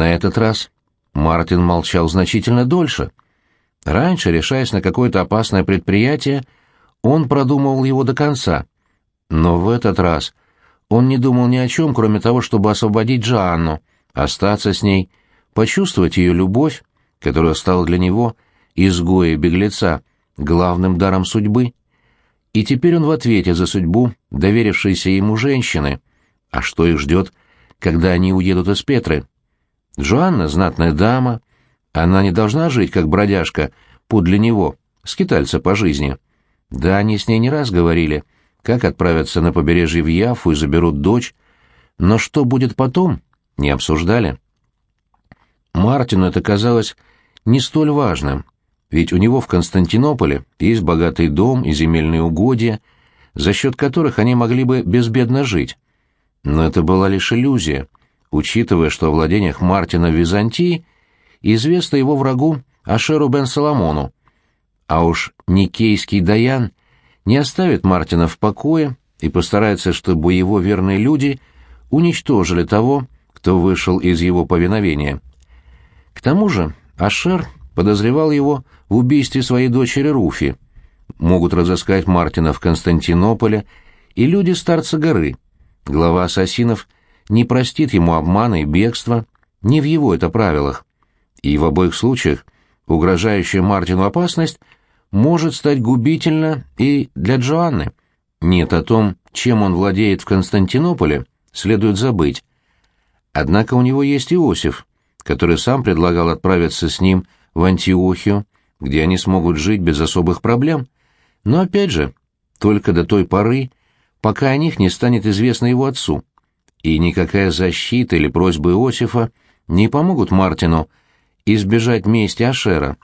На этот раз Мартин молчал значительно дольше. Раньше, решаясь на какое-то опасное предприятие, он продумывал его до конца. Но в этот раз он не думал ни о чем, кроме того, чтобы освободить Джоанну, остаться с ней, почувствовать ее любовь, которая стала для него, изгоя и беглеца, главным даром судьбы. И теперь он в ответе за судьбу, доверившейся ему женщины. А что их ждет, когда они уедут из Петры? Джоанна — знатная дама. Она не должна жить, как бродяжка, подле него, скитальца по жизни. Да, они с ней не раз говорили, как отправятся на побережье в Яфу и заберут дочь. Но что будет потом, не обсуждали. Мартину это казалось не столь важным, ведь у него в Константинополе есть богатый дом и земельные угодья, за счет которых они могли бы безбедно жить. Но это была лишь иллюзия, учитывая, что о владениях Мартина в Византии известно его врагу Ашеру бен Соломону. А уж Никейский Даян не оставит Мартина в покое и постарается, чтобы его верные люди уничтожили того, кто вышел из его повиновения. К тому же Ашер подозревал его в убийстве своей дочери Руфи. Могут разыскать Мартина в Константинополе и люди Старца горы. Глава ассасинов не простит ему обмана и бегства, не в его это правилах. И в обоих случаях угрожающая Мартину опасность может стать губительна и для Джоанны. Нет о том, чем он владеет в Константинополе, следует забыть. Однако у него есть Иосиф, который сам предлагал отправиться с ним в Антиохию, где они смогут жить без особых проблем. Но опять же, только до той поры, пока о них не станет известно его отцу. И никакая защита или просьба Иосифа не помогут Мартину избежать мести Ашера.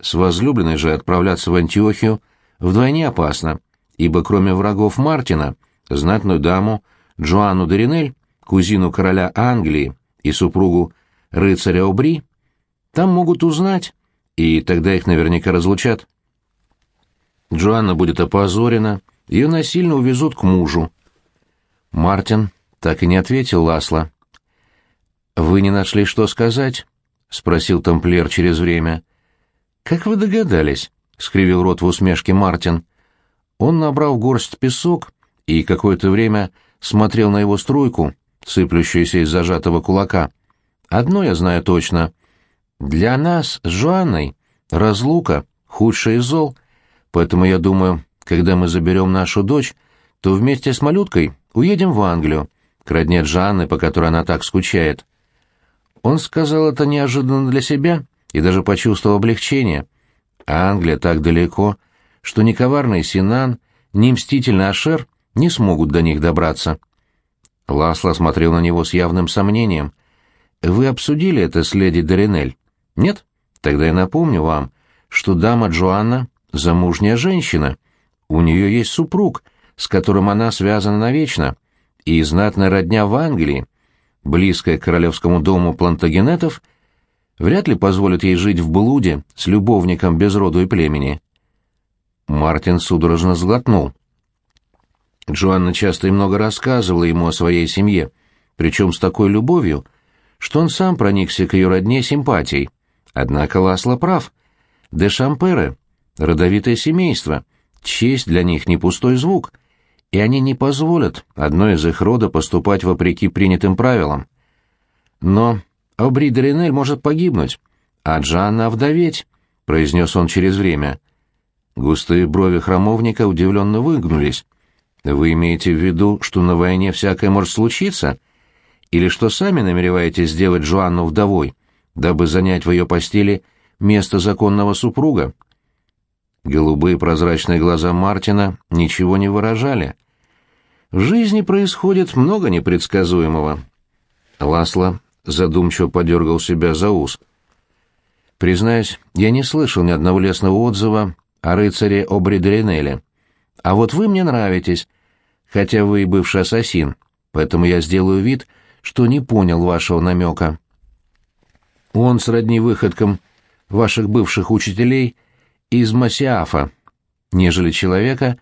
С возлюбленной же отправляться в Антиохию вдвойне опасно, ибо кроме врагов Мартина, знатную даму Джоанну Доринель, кузину короля Англии и супругу рыцаря Обри, там могут узнать, и тогда их наверняка разлучат. Джоанна будет опозорена, ее насильно увезут к мужу. Мартин так и не ответил Ласло. «Вы не нашли, что сказать?» — спросил тамплиер через время. «Как вы догадались?» — скривил рот в усмешке Мартин. Он набрал горсть песок и какое-то время смотрел на его струйку, сыплющуюся из зажатого кулака. Одно я знаю точно. Для нас с Жуанной разлука — худший из зол, поэтому я думаю, когда мы заберем нашу дочь, то вместе с малюткой уедем в Англию, к родне Джанны, по которой она так скучает. Он сказал это неожиданно для себя и даже почувствовал облегчение. А Англия так далеко, что ни коварный Синан, ни мстительный Ашер не смогут до них добраться. Ласло смотрел на него с явным сомнением. Вы обсудили это с леди Доринель? Нет? Тогда я напомню вам, что дама Джоанна — замужняя женщина. У нее есть супруг, с которым она связана навечно, и знатная родня в Англии, близкая к королевскому дому плантагенетов, вряд ли позволит ей жить в блуде с любовником без роду и племени. Мартин судорожно сглотнул. Джоанна часто и много рассказывала ему о своей семье, причем с такой любовью — что он сам проникся к ее родне симпатией. Однако Ласло прав. Де Шампере — родовитое семейство, честь для них не пустой звук, и они не позволят одной из их рода поступать вопреки принятым правилам. Но Обри Доринель может погибнуть, а Джанна овдоветь, — произнес он через время. Густые брови храмовника удивленно выгнулись. «Вы имеете в виду, что на войне всякое может случиться?» или что сами намереваетесь сделать Жуанну вдовой, дабы занять в ее постели место законного супруга?» Голубые прозрачные глаза Мартина ничего не выражали. «В жизни происходит много непредсказуемого». Ласло задумчиво подергал себя за ус. «Признаюсь, я не слышал ни одного лестного отзыва о рыцаре Обридренеле. А вот вы мне нравитесь, хотя вы и бывший ассасин, поэтому я сделаю вид, что не понял вашего намека. Он сродни выходкам ваших бывших учителей из Масиафа, нежели человека,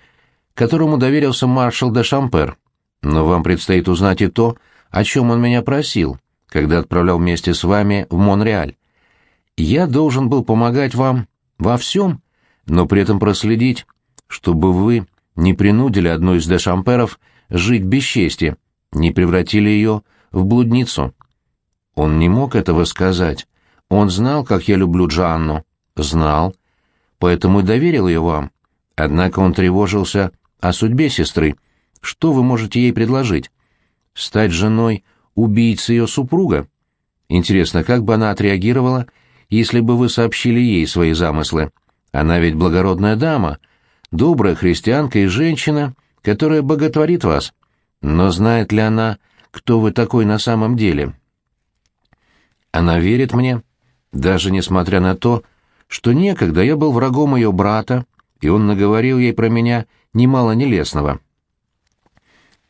которому доверился маршал де Шампер. Но вам предстоит узнать и то, о чем он меня просил, когда отправлял вместе с вами в Монреаль. Я должен был помогать вам во всем, но при этом проследить, чтобы вы не принудили одну из дешамперов жить без чести, не превратили ее в блудницу. Он не мог этого сказать. Он знал, как я люблю Джанну. Знал. Поэтому и доверил ее вам. Однако он тревожился о судьбе сестры. Что вы можете ей предложить? Стать женой убийцы ее супруга? Интересно, как бы она отреагировала, если бы вы сообщили ей свои замыслы? Она ведь благородная дама, добрая христианка и женщина, которая боготворит вас. Но знает ли она, кто вы такой на самом деле? Она верит мне, даже несмотря на то, что некогда я был врагом ее брата, и он наговорил ей про меня немало нелестного.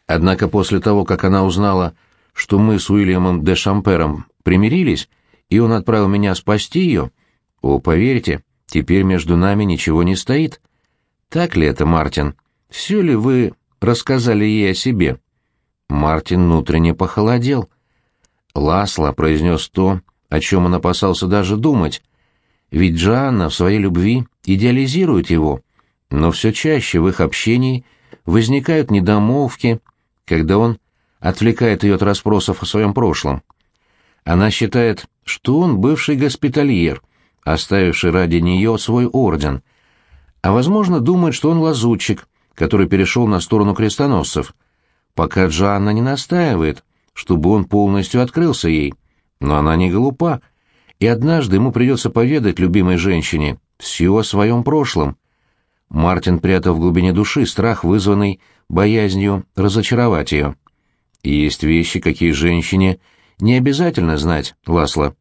Однако после того, как она узнала, что мы с Уильямом де Шампером примирились, и он отправил меня спасти ее, о, поверьте, теперь между нами ничего не стоит. Так ли это, Мартин? Все ли вы рассказали ей о себе?» Мартин внутренне похолодел. Ласло произнес то, о чем он опасался даже думать. Ведь Джоанна в своей любви идеализирует его, но все чаще в их общении возникают недомолвки, когда он отвлекает ее от расспросов о своем прошлом. Она считает, что он бывший госпитальер, оставивший ради нее свой орден, а, возможно, думает, что он лазутчик, который перешел на сторону крестоносцев, пока Джоанна не настаивает, чтобы он полностью открылся ей. Но она не глупа, и однажды ему придется поведать любимой женщине все о своем прошлом. Мартин прятал в глубине души страх, вызванный боязнью разочаровать ее. Есть вещи, какие женщине не обязательно знать, Ласло.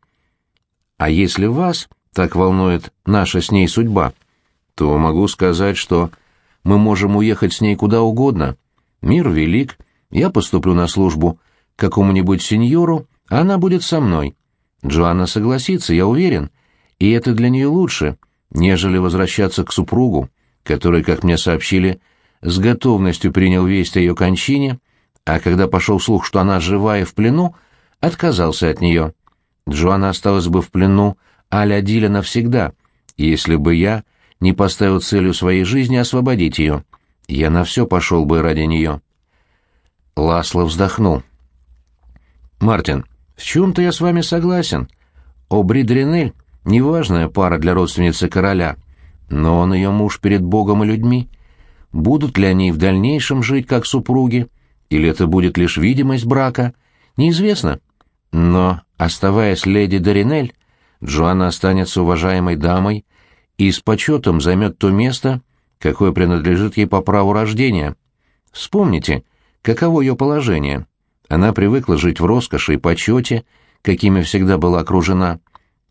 А если вас так волнует наша с ней судьба, то могу сказать, что мы можем уехать с ней куда угодно. Мир велик, я поступлю на службу какому-нибудь сеньору, а она будет со мной. Джоанна согласится, я уверен, и это для нее лучше, нежели возвращаться к супругу, который, как мне сообщили, с готовностью принял весть о ее кончине, а когда пошел слух, что она жива и в плену, отказался от нее. Джоанна осталась бы в плену а-ля Диля навсегда, если бы я не поставил целью своей жизни освободить ее. Я на все пошел бы ради нее. Ласло вздохнул. «Мартин, в чем-то я с вами согласен. Обри Дренель — неважная пара для родственницы короля, но он ее муж перед Богом и людьми. Будут ли они в дальнейшем жить как супруги, или это будет лишь видимость брака, неизвестно. Но, оставаясь леди Доринель, Джоанна останется уважаемой дамой и с почетом займет то место, какое принадлежит ей по праву рождения. Вспомните, каково ее положение. Она привыкла жить в роскоши и почете, какими всегда была окружена,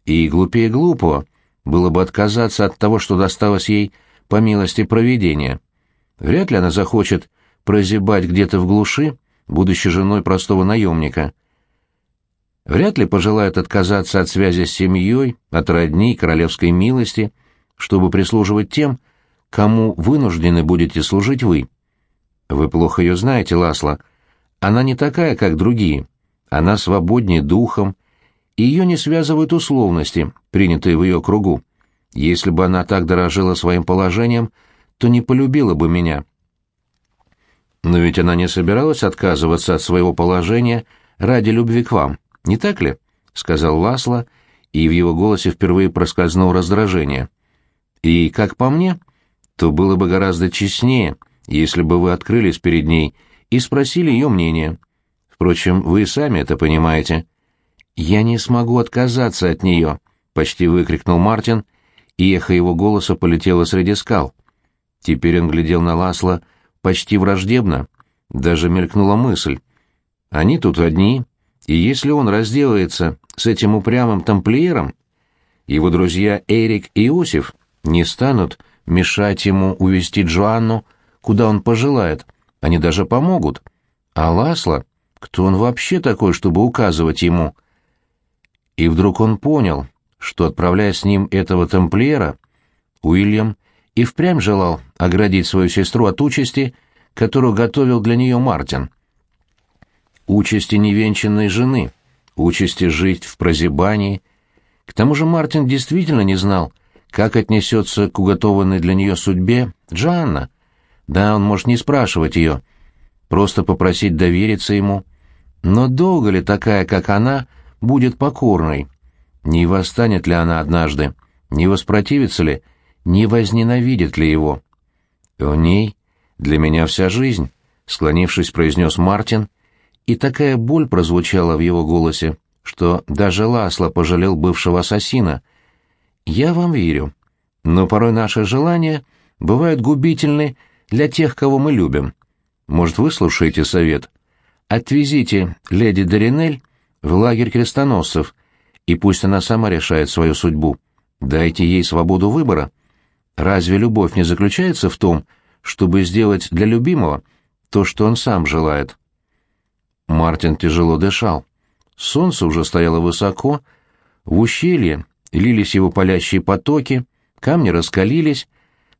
и глупее глупого было бы отказаться от того, что досталось ей по милости провидения. Вряд ли она захочет прозябать где-то в глуши, будучи женой простого наемника. Вряд ли пожелает отказаться от связи с семьей, от родни, королевской милости, чтобы прислуживать тем, кому вынуждены будете служить вы. Вы плохо ее знаете, Ласло. Она не такая, как другие. Она свободнее духом, и ее не связывают условности, принятые в ее кругу. Если бы она так дорожила своим положением, то не полюбила бы меня. Но ведь она не собиралась отказываться от своего положения ради любви к вам, не так ли? — сказал Ласло, и в его голосе впервые проскользнуло раздражение. И, как по мне, то было бы гораздо честнее, если бы вы открылись перед ней и спросили ее мнение. Впрочем, вы и сами это понимаете. «Я не смогу отказаться от нее», — почти выкрикнул Мартин, и эхо его голоса полетело среди скал. Теперь он глядел на Ласло почти враждебно, даже мелькнула мысль. Они тут одни, и если он разделается с этим упрямым тамплиером, его друзья Эрик и Иосиф не станут мешать ему увести Джоанну, куда он пожелает, они даже помогут. А Ласло, кто он вообще такой, чтобы указывать ему? И вдруг он понял, что, отправляя с ним этого тамплиера, Уильям и впрямь желал оградить свою сестру от участи, которую готовил для нее Мартин. Участи невенчанной жены, участи жить в прозябании. К тому же Мартин действительно не знал, как отнесется к уготованной для нее судьбе Джанна. Да, он может не спрашивать ее, просто попросить довериться ему. Но долго ли такая, как она, будет покорной? Не восстанет ли она однажды? Не воспротивится ли? Не возненавидит ли его? «У ней для меня вся жизнь», — склонившись, произнес Мартин, и такая боль прозвучала в его голосе, что даже Ласло пожалел бывшего ассасина. «Я вам верю, но порой наши желания бывают губительны для тех, кого мы любим. Может, вы слушаете совет? Отвезите леди Доринель в лагерь крестоносцев, и пусть она сама решает свою судьбу. Дайте ей свободу выбора». Разве любовь не заключается в том, чтобы сделать для любимого то, что он сам желает? Мартин тяжело дышал. Солнце уже стояло высоко, в ущелье лились его палящие потоки, камни раскалились,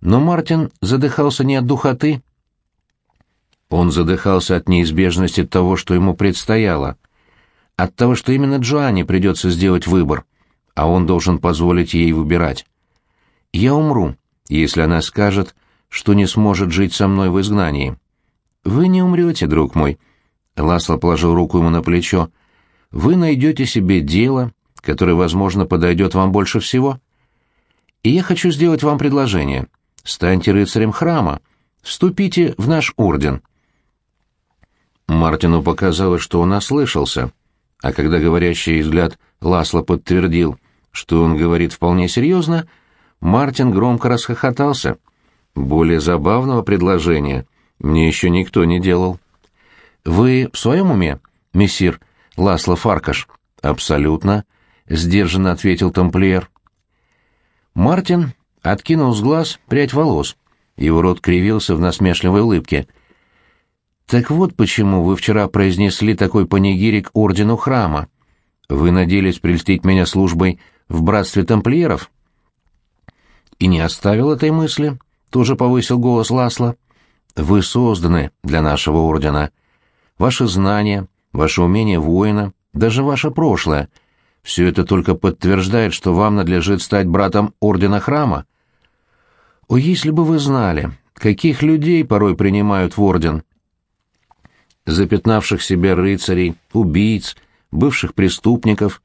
но Мартин задыхался не от духоты. Он задыхался от неизбежности того, что ему предстояло, от того, что именно Джоанне придется сделать выбор, а он должен позволить ей выбирать. «Я умру», если она скажет, что не сможет жить со мной в изгнании. Вы не умрете, друг мой. Ласло положил руку ему на плечо. Вы найдете себе дело, которое, возможно, подойдет вам больше всего. И я хочу сделать вам предложение. Станьте рыцарем храма. Вступите в наш орден. Мартину показалось, что он ослышался, а когда говорящий взгляд Ласло подтвердил, что он говорит вполне серьезно, — Мартин громко расхохотался. Более забавного предложения мне еще никто не делал. «Вы в своем уме, мессир Ласло Фаркаш?» «Абсолютно», — сдержанно ответил тамплиер. Мартин откинул с глаз прядь волос. Его рот кривился в насмешливой улыбке. «Так вот почему вы вчера произнесли такой панигирик ордену храма. Вы надеялись прельстить меня службой в братстве тамплиеров?» и не оставил этой мысли, тоже повысил голос Ласла. Вы созданы для нашего ордена. Ваши знания, ваше умение воина, даже ваше прошлое — все это только подтверждает, что вам надлежит стать братом ордена храма. О, если бы вы знали, каких людей порой принимают в орден. Запятнавших себя рыцарей, убийц, бывших преступников.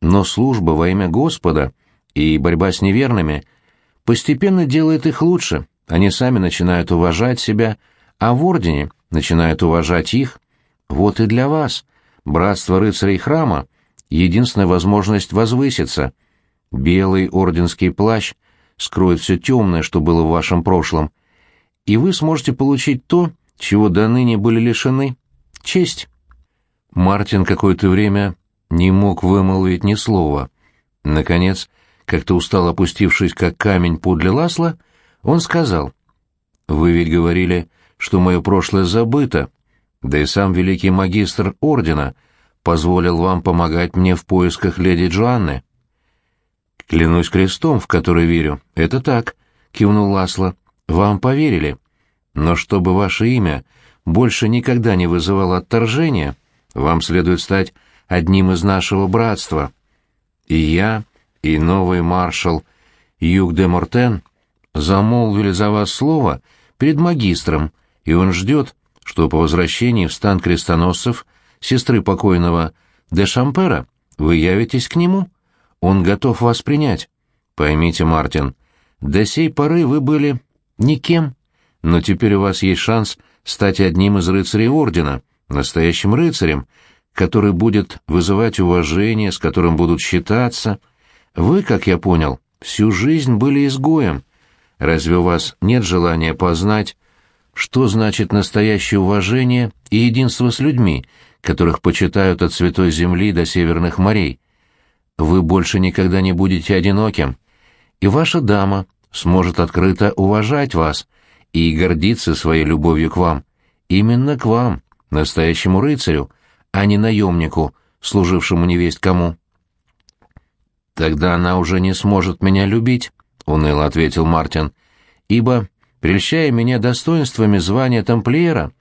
Но служба во имя Господа и борьба с неверными — постепенно делает их лучше, они сами начинают уважать себя, а в Ордене начинают уважать их. Вот и для вас, братство рыцарей храма, единственная возможность возвыситься. Белый орденский плащ скроет все темное, что было в вашем прошлом, и вы сможете получить то, чего до ныне были лишены — честь. Мартин какое-то время не мог вымолвить ни слова. Наконец, как-то устал опустившись, как камень подле Ласла, он сказал, «Вы ведь говорили, что мое прошлое забыто, да и сам великий магистр ордена позволил вам помогать мне в поисках леди Джоанны». «Клянусь крестом, в который верю, это так», — кивнул Ласло. «Вам поверили. Но чтобы ваше имя больше никогда не вызывало отторжения, вам следует стать одним из нашего братства. И я, и новый маршал Юг де Мортен замолвили за вас слово перед магистром, и он ждет, что по возвращении в стан крестоносцев сестры покойного де Шампера вы явитесь к нему. Он готов вас принять. Поймите, Мартин, до сей поры вы были никем, но теперь у вас есть шанс стать одним из рыцарей ордена, настоящим рыцарем, который будет вызывать уважение, с которым будут считаться, вы, как я понял, всю жизнь были изгоем. Разве у вас нет желания познать, что значит настоящее уважение и единство с людьми, которых почитают от Святой Земли до Северных морей? Вы больше никогда не будете одиноким, и ваша дама сможет открыто уважать вас и гордиться своей любовью к вам. Именно к вам, настоящему рыцарю, а не наемнику, служившему невесть кому. «Тогда она уже не сможет меня любить», — уныло ответил Мартин, «ибо, прельщая меня достоинствами звания тамплиера,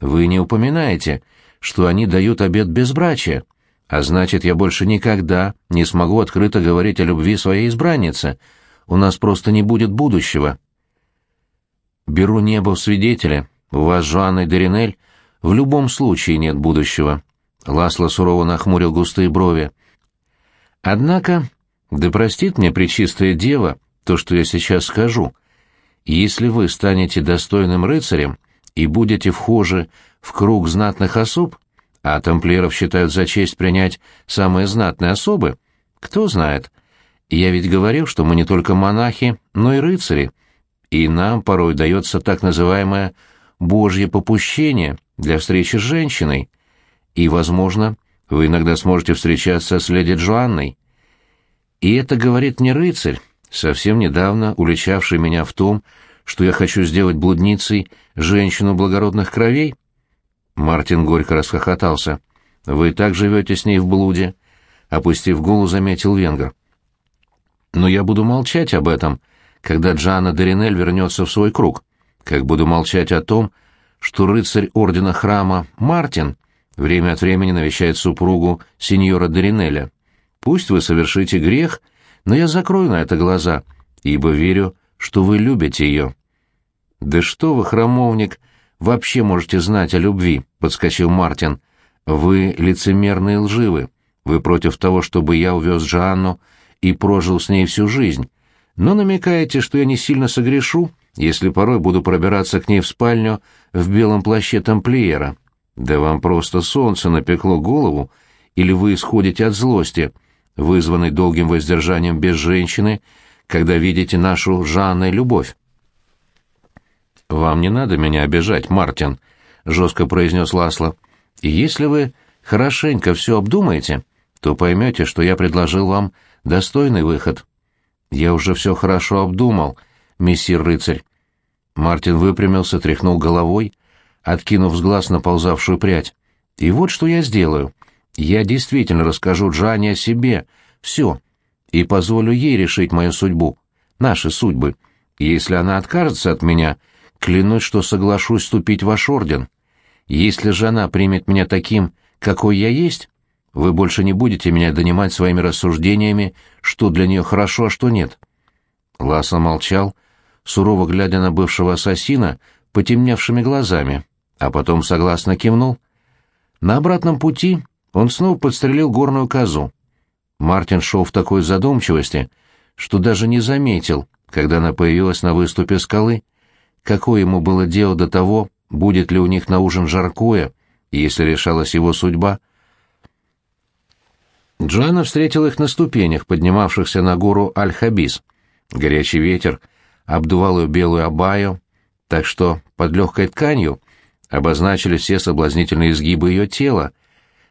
вы не упоминаете, что они дают обет безбрачия, А значит, я больше никогда не смогу открыто говорить о любви своей избраннице. У нас просто не будет будущего. Беру небо в свидетеля. У вас, Жуанна Деринель, в любом случае нет будущего. Ласло сурово нахмурил густые брови. Однако, да простит мне пречистая дева то, что я сейчас скажу. Если вы станете достойным рыцарем и будете вхожи в круг знатных особ, а тамплиеров считают за честь принять самые знатные особы, кто знает. Я ведь говорил, что мы не только монахи, но и рыцари, и нам порой дается так называемое «божье попущение» для встречи с женщиной. И, возможно, вы иногда сможете встречаться с леди Джоанной. И это говорит мне рыцарь, совсем недавно уличавший меня в том, что я хочу сделать блудницей женщину благородных кровей. Мартин горько расхохотался. «Вы так живете с ней в блуде?» Опустив голову, заметил венгер. «Но я буду молчать об этом, когда Джана Деринель вернется в свой круг, как буду молчать о том, что рыцарь ордена храма Мартин время от времени навещает супругу сеньора Деринеля. Пусть вы совершите грех, но я закрою на это глаза, ибо верю, что вы любите ее». «Да что вы, храмовник, вообще можете знать о любви?» — подскочил Мартин. «Вы лицемерны и лживы. Вы против того, чтобы я увез Жанну и прожил с ней всю жизнь. Но намекаете, что я не сильно согрешу, если порой буду пробираться к ней в спальню в белом плаще тамплиера. Да вам просто солнце напекло голову, или вы исходите от злости, вызванной долгим воздержанием без женщины, когда видите нашу Жанной любовь. «Вам не надо меня обижать, Мартин», — жестко произнес Ласло. «И если вы хорошенько все обдумаете, то поймете, что я предложил вам достойный выход». «Я уже все хорошо обдумал, мессир рыцарь». Мартин выпрямился, тряхнул головой, откинув с глаз наползавшую прядь. «И вот что я сделаю. Я действительно расскажу Джане о себе, все, и позволю ей решить мою судьбу, наши судьбы. Если она откажется от меня, клянусь, что соглашусь вступить в ваш орден. Если же она примет меня таким, какой я есть, вы больше не будете меня донимать своими рассуждениями, что для нее хорошо, а что нет». Ласса молчал, сурово глядя на бывшего ассасина потемневшими глазами, а потом согласно кивнул. На обратном пути он снова подстрелил горную козу. Мартин шел в такой задумчивости, что даже не заметил, когда она появилась на выступе скалы. Какое ему было дело до того, будет ли у них на ужин жаркое, если решалась его судьба? Джоанна встретил их на ступенях, поднимавшихся на гору Аль-Хабис. Горячий ветер обдувал ее белую абаю, так что под легкой тканью обозначили все соблазнительные изгибы ее тела.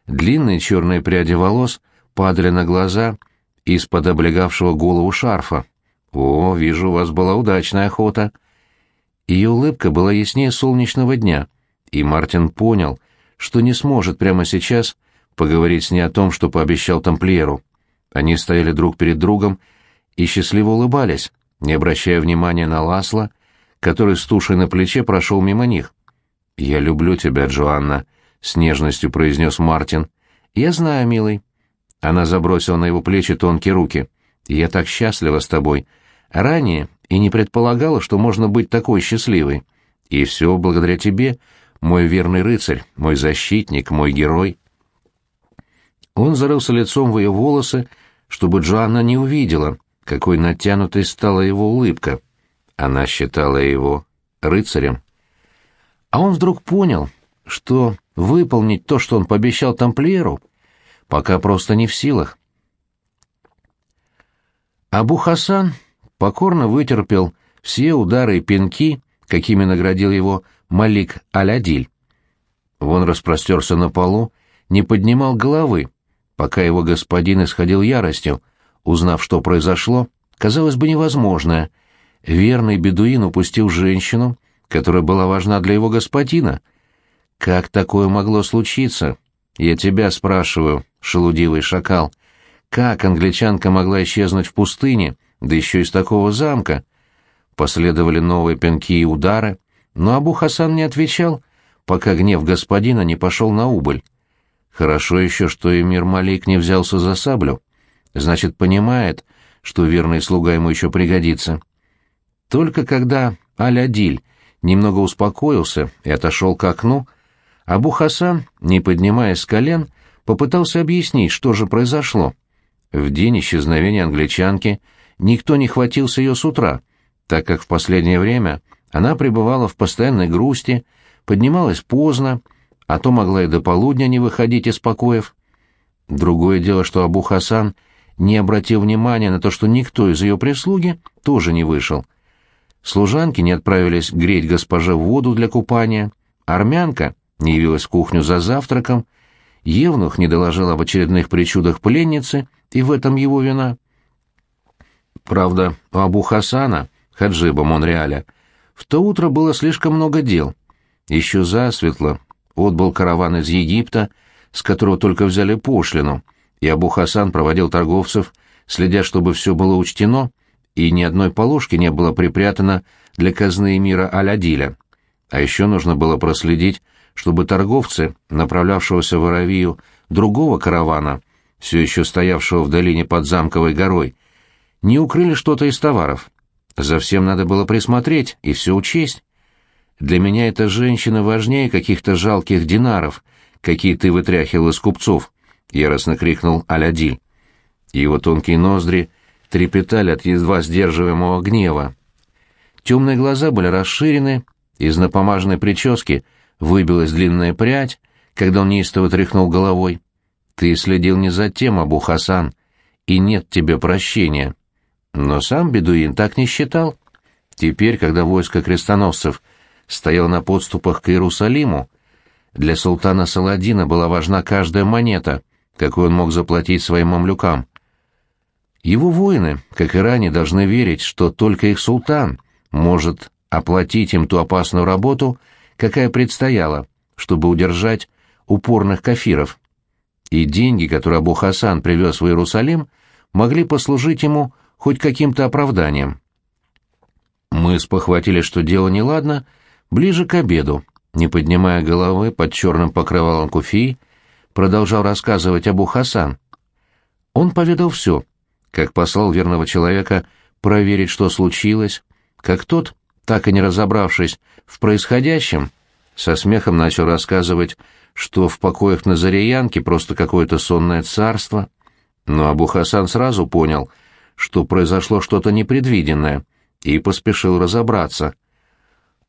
Длинные черные пряди волос падали на глаза из-под облегавшего голову шарфа. «О, вижу, у вас была удачная охота». Ее улыбка была яснее солнечного дня, и Мартин понял, что не сможет прямо сейчас поговорить с ней о том, что пообещал тамплиеру. Они стояли друг перед другом и счастливо улыбались, не обращая внимания на Ласла, который с тушей на плече прошел мимо них. «Я люблю тебя, Джоанна», — с нежностью произнес Мартин. «Я знаю, милый. Она забросила на его плечи тонкие руки. «Я так счастлива с тобой. Ранее и не предполагала, что можно быть такой счастливой. И все благодаря тебе, мой верный рыцарь, мой защитник, мой герой». Он зарылся лицом в ее волосы, чтобы Джоанна не увидела, какой натянутой стала его улыбка. Она считала его рыцарем. А он вдруг понял, что выполнить то, что он пообещал тамплиеру, пока просто не в силах. Абу Хасан покорно вытерпел все удары и пинки, какими наградил его Малик Алядиль. Он распростерся на полу, не поднимал головы, пока его господин исходил яростью, узнав, что произошло, казалось бы, невозможное. Верный бедуин упустил женщину, которая была важна для его господина. Как такое могло случиться? Я тебя спрашиваю, шелудивый шакал. Как англичанка могла исчезнуть в пустыне, да еще из такого замка? Последовали новые пинки и удары, но Абу Хасан не отвечал, пока гнев господина не пошел на убыль. Хорошо еще, что Эмир Малик не взялся за саблю. Значит, понимает, что верный слуга ему еще пригодится. Только когда Аль-Адиль немного успокоился и отошел к окну, Абу Хасан, не поднимаясь с колен, попытался объяснить, что же произошло. В день исчезновения англичанки никто не хватился ее с утра, так как в последнее время она пребывала в постоянной грусти, поднималась поздно, а то могла и до полудня не выходить из покоев. Другое дело, что Абу Хасан не обратил внимания на то, что никто из ее прислуги тоже не вышел. Служанки не отправились греть госпоже воду для купания, армянка не явилась в кухню за завтраком, Евнух не доложил об очередных причудах пленницы, и в этом его вина. Правда, у Абу Хасана, Хаджиба Монреаля, в то утро было слишком много дел. Еще засветло отбыл караван из Египта, с которого только взяли пошлину, и Абу Хасан проводил торговцев, следя, чтобы все было учтено, и ни одной полушки не было припрятано для казны мира Алядиля. А еще нужно было проследить, чтобы торговцы, направлявшегося в Аравию другого каравана, все еще стоявшего в долине под замковой горой, не укрыли что-то из товаров. За всем надо было присмотреть и все учесть. Для меня эта женщина важнее каких-то жалких динаров, какие ты вытряхивал из купцов, — яростно крикнул Алядиль. Его тонкие ноздри трепетали от едва сдерживаемого гнева. Темные глаза были расширены, из напомаженной прически выбилась длинная прядь, когда он неистово тряхнул головой. «Ты следил не за тем, Абу Хасан, и нет тебе прощения». Но сам бедуин так не считал. Теперь, когда войско крестоносцев стоял на подступах к Иерусалиму, для султана Саладина была важна каждая монета, какую он мог заплатить своим мамлюкам. Его воины, как и ранее, должны верить, что только их султан может оплатить им ту опасную работу, какая предстояла, чтобы удержать упорных кафиров. И деньги, которые Абу Хасан привез в Иерусалим, могли послужить ему хоть каким-то оправданием. Мы спохватили, что дело неладно, ближе к обеду, не поднимая головы под черным покрывалом куфи, продолжал рассказывать Абу Хасан. Он поведал все, как послал верного человека проверить, что случилось, как тот, так и не разобравшись в происходящем, со смехом начал рассказывать, что в покоях Назареянки просто какое-то сонное царство. Но Абу Хасан сразу понял, что произошло что-то непредвиденное, и поспешил разобраться.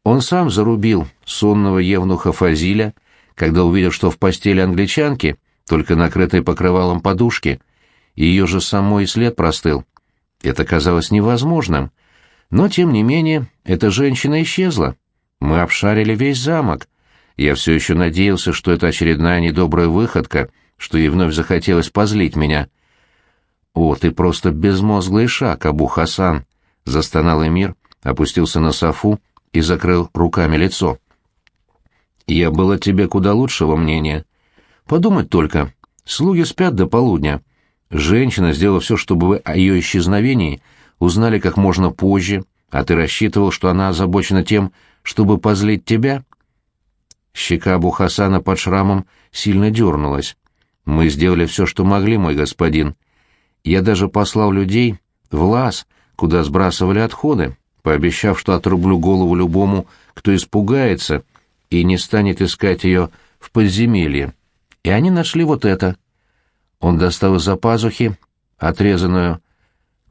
Он сам зарубил сонного евнуха Фазиля, когда увидел, что в постели англичанки, только накрытой покрывалом подушки, ее же самой след простыл. Это казалось невозможным. Но, тем не менее, эта женщина исчезла. Мы обшарили весь замок. Я все еще надеялся, что это очередная недобрая выходка, что ей вновь захотелось позлить меня. «О, ты просто безмозглый шаг, Абу Хасан!» — застонал Эмир, опустился на софу и закрыл руками лицо. «Я был тебе куда лучшего мнения. Подумать только, слуги спят до полудня. Женщина сделала все, чтобы вы о ее исчезновении узнали как можно позже, а ты рассчитывал, что она озабочена тем, чтобы позлить тебя?» Щека Абу Хасана под шрамом сильно дернулась. «Мы сделали все, что могли, мой господин. Я даже послал людей в лаз, куда сбрасывали отходы, пообещав, что отрублю голову любому, кто испугается и не станет искать ее в подземелье. И они нашли вот это. Он достал из-за пазухи отрезанную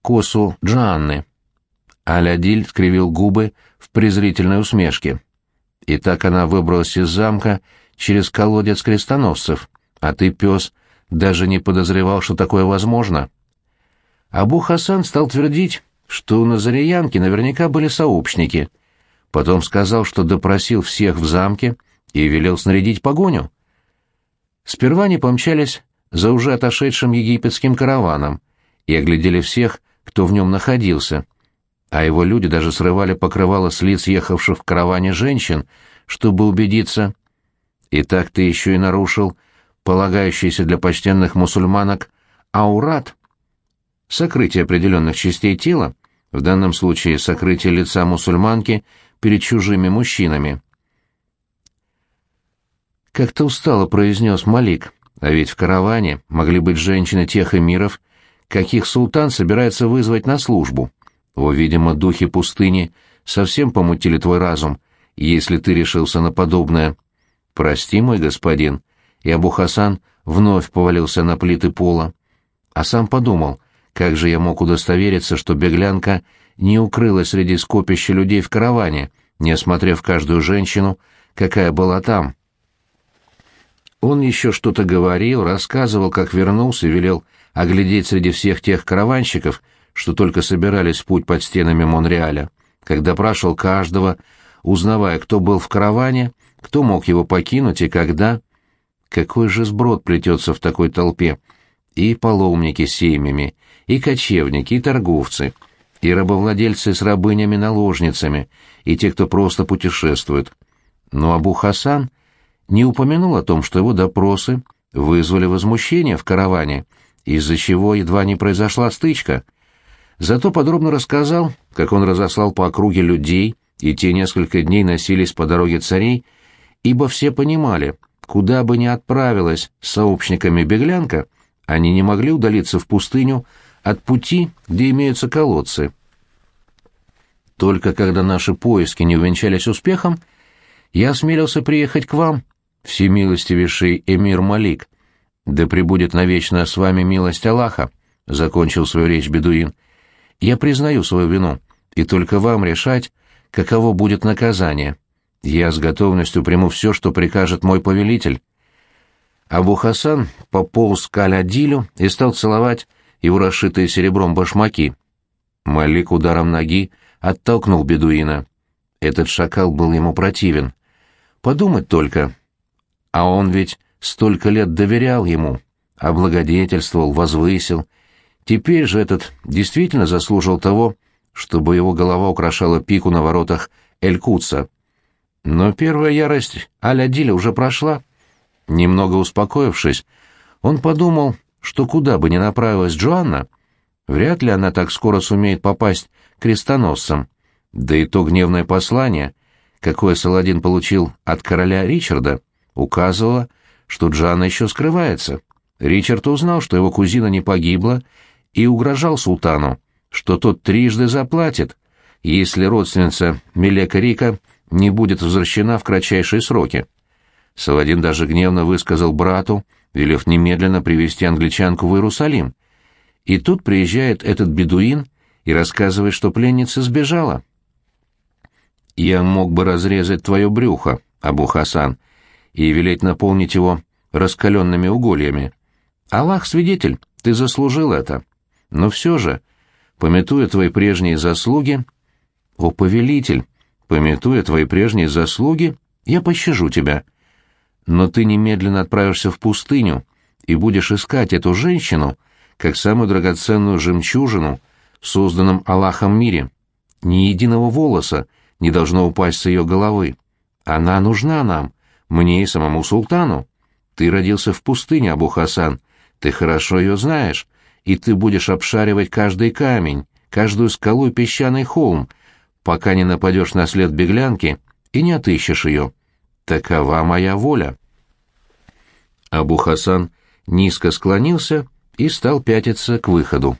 косу Джанны. Алядиль скривил губы в презрительной усмешке. И так она выбралась из замка через колодец крестоносцев, а ты, пес, даже не подозревал, что такое возможно. Абу Хасан стал твердить, что у Назареянки наверняка были сообщники. Потом сказал, что допросил всех в замке и велел снарядить погоню. Сперва они помчались за уже отошедшим египетским караваном и оглядели всех, кто в нем находился, а его люди даже срывали покрывало с лиц ехавших в караване женщин, чтобы убедиться. И так ты еще и нарушил полагающийся для почтенных мусульманок аурат, сокрытие определенных частей тела, в данном случае сокрытие лица мусульманки перед чужими мужчинами. Как-то устало произнес Малик, А ведь в караване могли быть женщины тех эмиров, каких султан собирается вызвать на службу. О, видимо, духи пустыни совсем помутили твой разум, если ты решился на подобное. Прости, мой господин. И Абу Хасан вновь повалился на плиты пола. А сам подумал, как же я мог удостовериться, что беглянка не укрылась среди скопища людей в караване, не осмотрев каждую женщину, какая была там. Он еще что-то говорил, рассказывал, как вернулся, велел оглядеть среди всех тех караванщиков, что только собирались в путь под стенами Монреаля, когда прошел каждого, узнавая, кто был в караване, кто мог его покинуть и когда. Какой же сброд плетется в такой толпе? И паломники с семьями, и кочевники, и торговцы, и рабовладельцы с рабынями-наложницами, и те, кто просто путешествует. Но Абу Хасан не упомянул о том, что его допросы вызвали возмущение в караване, из-за чего едва не произошла стычка. Зато подробно рассказал, как он разослал по округе людей, и те несколько дней носились по дороге царей, ибо все понимали, куда бы ни отправилась с сообщниками беглянка, они не могли удалиться в пустыню от пути, где имеются колодцы. Только когда наши поиски не увенчались успехом, я осмелился приехать к вам, всемилостивейший эмир Малик. Да пребудет навечно с вами милость Аллаха, — закончил свою речь бедуин. Я признаю свою вину, и только вам решать, каково будет наказание. Я с готовностью приму все, что прикажет мой повелитель. Абу Хасан пополз к Алядилю и стал целовать его расшитые серебром башмаки. Малик ударом ноги оттолкнул бедуина. Этот шакал был ему противен. Подумать только. А он ведь столько лет доверял ему, облагодетельствовал, возвысил. Теперь же этот действительно заслужил того, чтобы его голова украшала пику на воротах Эль-Кутса. Но первая ярость Аль-Адиля уже прошла. Немного успокоившись, он подумал, что куда бы ни направилась Джоанна, вряд ли она так скоро сумеет попасть крестоносцам. Да и то гневное послание, какое Саладин получил от короля Ричарда, указывало, что Джоанна еще скрывается. Ричард узнал, что его кузина не погибла, и угрожал султану, что тот трижды заплатит, если родственница Мелека Рика не будет возвращена в кратчайшие сроки. Саладин даже гневно высказал брату, велев немедленно привести англичанку в Иерусалим. И тут приезжает этот бедуин и рассказывает, что пленница сбежала. «Я мог бы разрезать твое брюхо, Абу Хасан, и велеть наполнить его раскаленными угольями. Аллах свидетель, ты заслужил это. Но все же, пометуя твои прежние заслуги, о повелитель, пометуя твои прежние заслуги, я пощажу тебя» но ты немедленно отправишься в пустыню и будешь искать эту женщину как самую драгоценную жемчужину в созданном Аллахом мире. Ни единого волоса не должно упасть с ее головы. Она нужна нам, мне и самому султану. Ты родился в пустыне, Абу Хасан, ты хорошо ее знаешь, и ты будешь обшаривать каждый камень, каждую скалу и песчаный холм, пока не нападешь на след беглянки и не отыщешь ее. Такова моя воля. Абу Хасан низко склонился и стал пятиться к выходу.